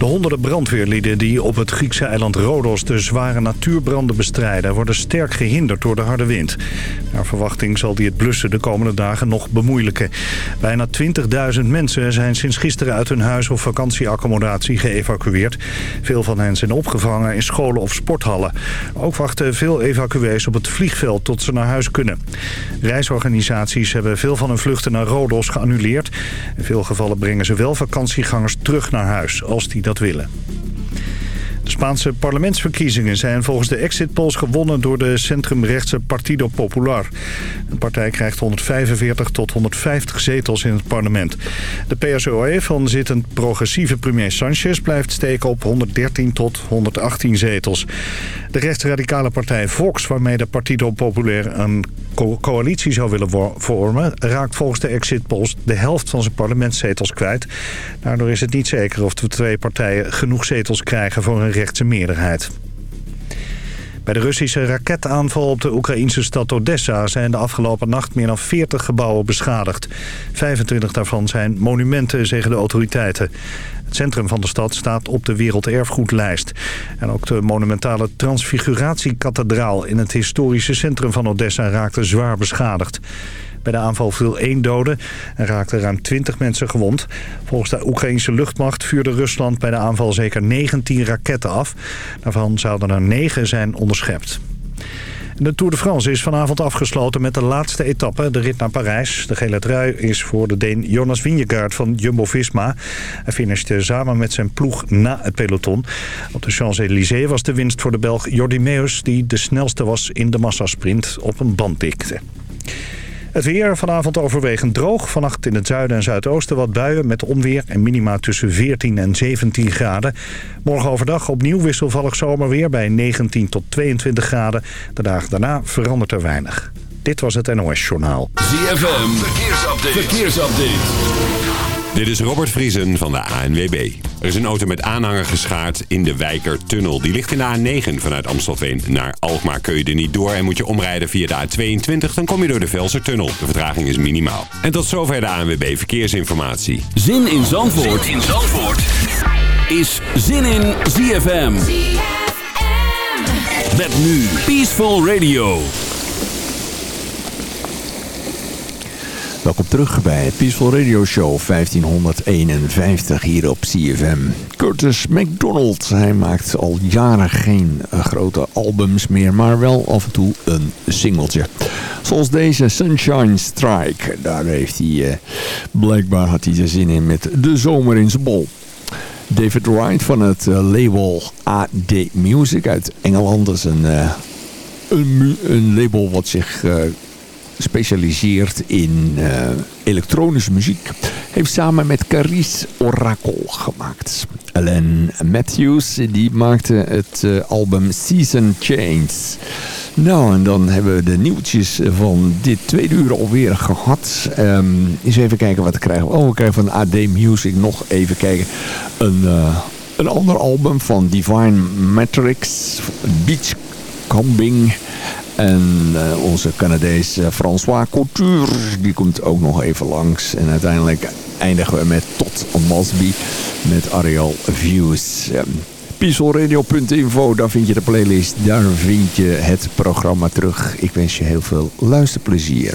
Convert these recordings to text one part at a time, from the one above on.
De honderden brandweerlieden die op het Griekse eiland Rodos de zware natuurbranden bestrijden... worden sterk gehinderd door de harde wind. Naar verwachting zal die het blussen de komende dagen nog bemoeilijken. Bijna 20.000 mensen zijn sinds gisteren uit hun huis of vakantieaccommodatie geëvacueerd. Veel van hen zijn opgevangen in scholen of sporthallen. Ook wachten veel evacuees op het vliegveld tot ze naar huis kunnen. Reisorganisaties hebben veel van hun vluchten naar Rodos geannuleerd. In veel gevallen brengen ze wel vakantiegangers terug naar huis als die dat willen. Spaanse parlementsverkiezingen zijn volgens de exit polls gewonnen door de centrumrechtse Partido Popular. De partij krijgt 145 tot 150 zetels in het parlement. De PSOE van zittend progressieve premier Sanchez blijft steken op 113 tot 118 zetels. De rechtsradicale partij Vox, waarmee de Partido Popular een coalitie zou willen vormen... raakt volgens de exit polls de helft van zijn parlementszetels kwijt. Daardoor is het niet zeker of de twee partijen genoeg zetels krijgen voor een meerderheid. Bij de Russische raketaanval op de Oekraïnse stad Odessa zijn de afgelopen nacht meer dan 40 gebouwen beschadigd. 25 daarvan zijn monumenten, zeggen de autoriteiten. Het centrum van de stad staat op de werelderfgoedlijst. En ook de monumentale Transfiguratiekathedraal in het historische centrum van Odessa raakte zwaar beschadigd. Bij de aanval viel één dode en raakten ruim 20 mensen gewond. Volgens de Oekraïnse luchtmacht vuurde Rusland bij de aanval zeker 19 raketten af. Daarvan zouden er 9 zijn onderschept. De Tour de France is vanavond afgesloten met de laatste etappe, de rit naar Parijs. De gele trui is voor de Deen Jonas Vingegaard van Jumbo-Visma. Hij finishte samen met zijn ploeg na het peloton. Op de Champs-Élysées was de winst voor de Belg Jordi Meus... die de snelste was in de massasprint op een bandikte. Het weer vanavond overwegend droog. Vannacht in het zuiden en zuidoosten wat buien met onweer en minima tussen 14 en 17 graden. Morgen overdag opnieuw wisselvallig zomerweer bij 19 tot 22 graden. De dagen daarna verandert er weinig. Dit was het NOS Journaal. ZFM, verkeersupdate. verkeersupdate. Dit is Robert Vriesen van de ANWB. Er is een auto met aanhanger geschaard in de Wijkertunnel. Die ligt in de A9 vanuit Amstelveen naar Alkmaar. Kun je er niet door en moet je omrijden via de A22... dan kom je door de Velsertunnel. De vertraging is minimaal. En tot zover de ANWB Verkeersinformatie. Zin in Zandvoort, zin in Zandvoort. is Zin in ZFM. ZFM. Met nu Peaceful Radio. Welkom terug bij Peaceful Radio Show 1551 hier op CFM. Curtis McDonald, hij maakt al jaren geen eh, grote albums meer, maar wel af en toe een singeltje. Zoals deze Sunshine Strike, daar heeft hij, uh, blijkbaar had hij er zin in met de zomer in zijn bol. David Wright van het uh, label AD Music uit Engeland, dat is een, een, een label wat zich specialiseert in uh, elektronische muziek. Heeft samen met Carice Oracle gemaakt. Alain Matthews die maakte het uh, album Season Chains. Nou, en dan hebben we de nieuwtjes van dit tweede uur alweer gehad. Um, eens even kijken wat we krijgen. Oh, we krijgen van AD Music nog even kijken. Een, uh, een ander album van Divine Matrix. Beach Combing. En uh, onze Canadees François Couture, die komt ook nog even langs. En uiteindelijk eindigen we met Tot Mosby met Ariel Views. Pieselradio.info, daar vind je de playlist, daar vind je het programma terug. Ik wens je heel veel luisterplezier.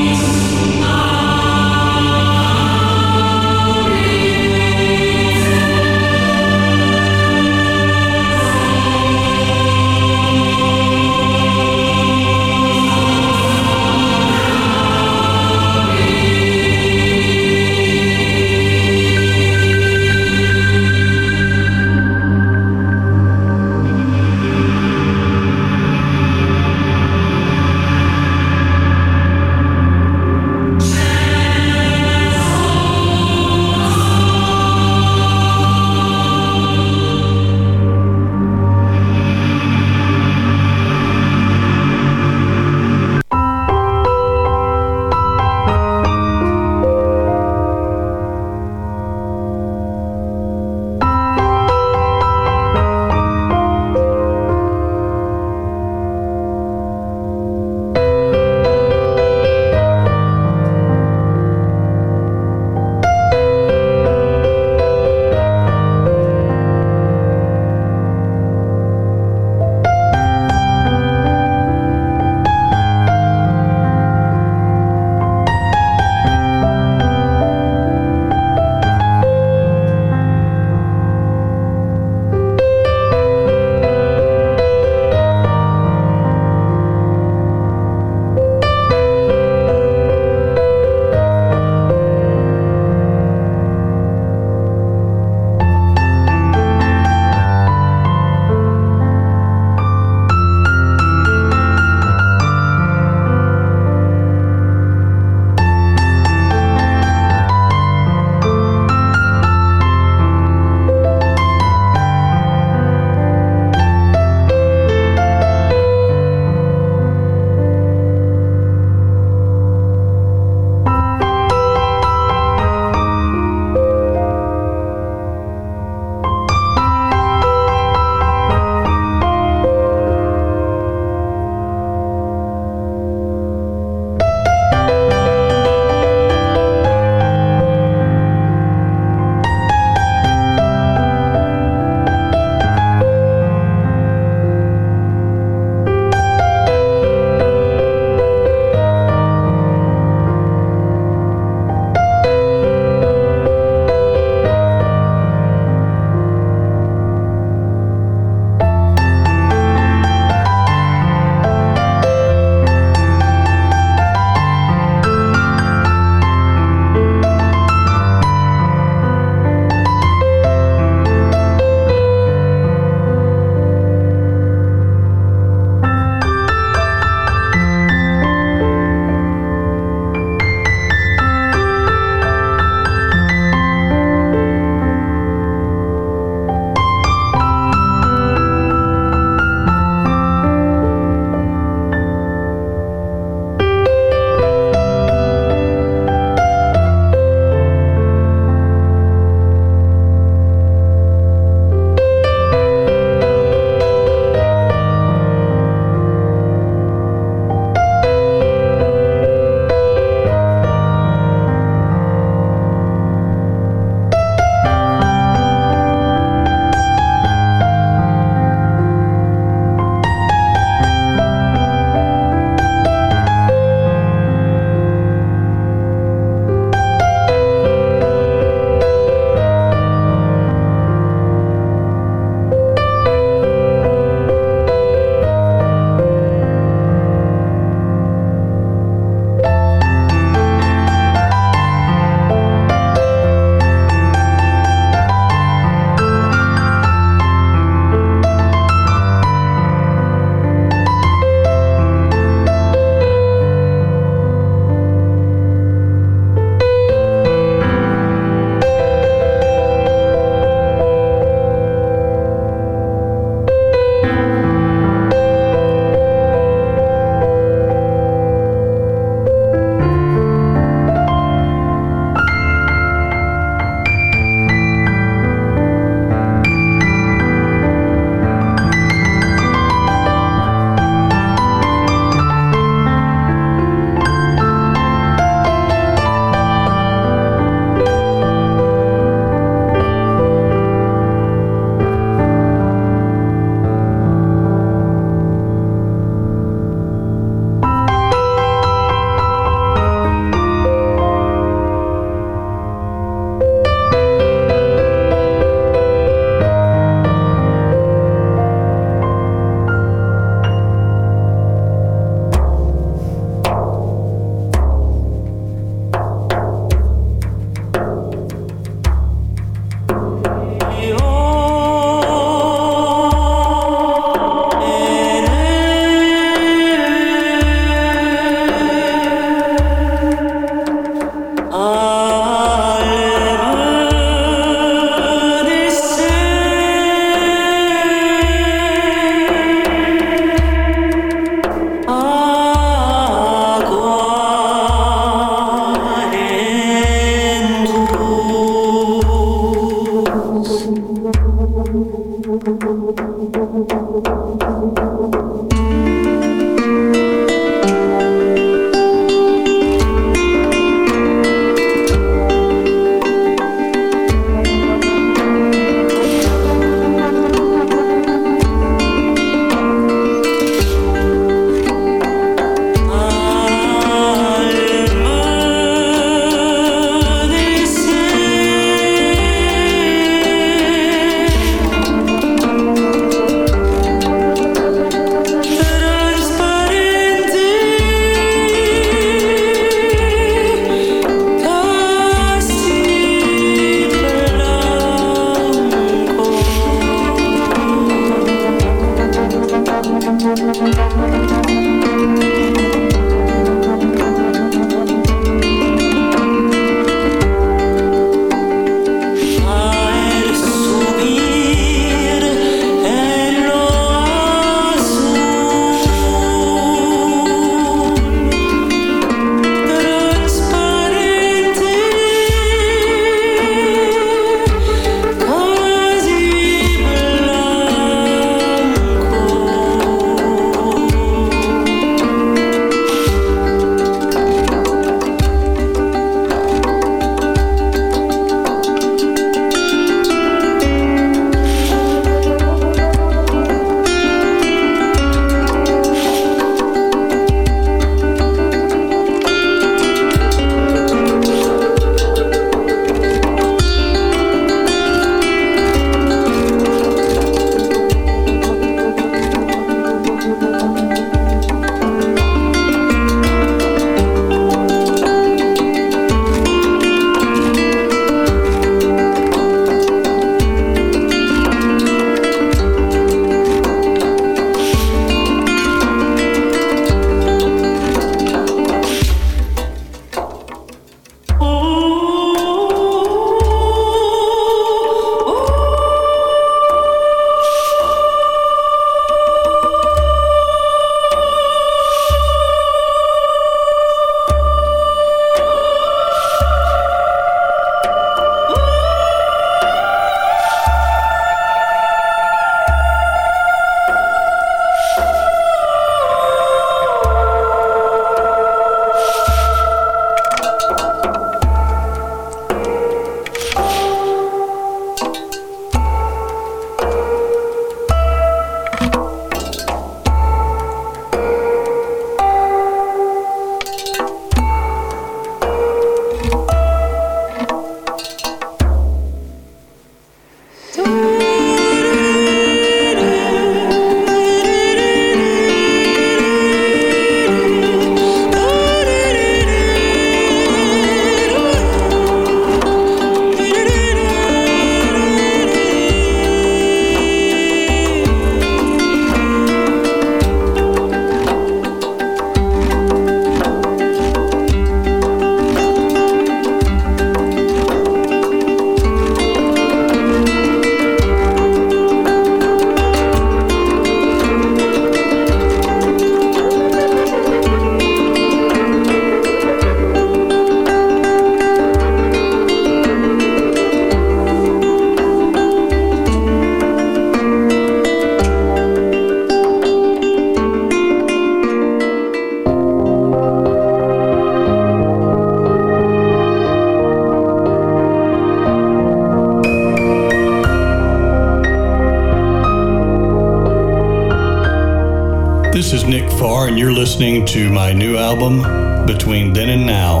Lamar, and you're listening to my new album, Between Then and Now,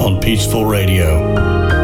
on Peaceful Radio.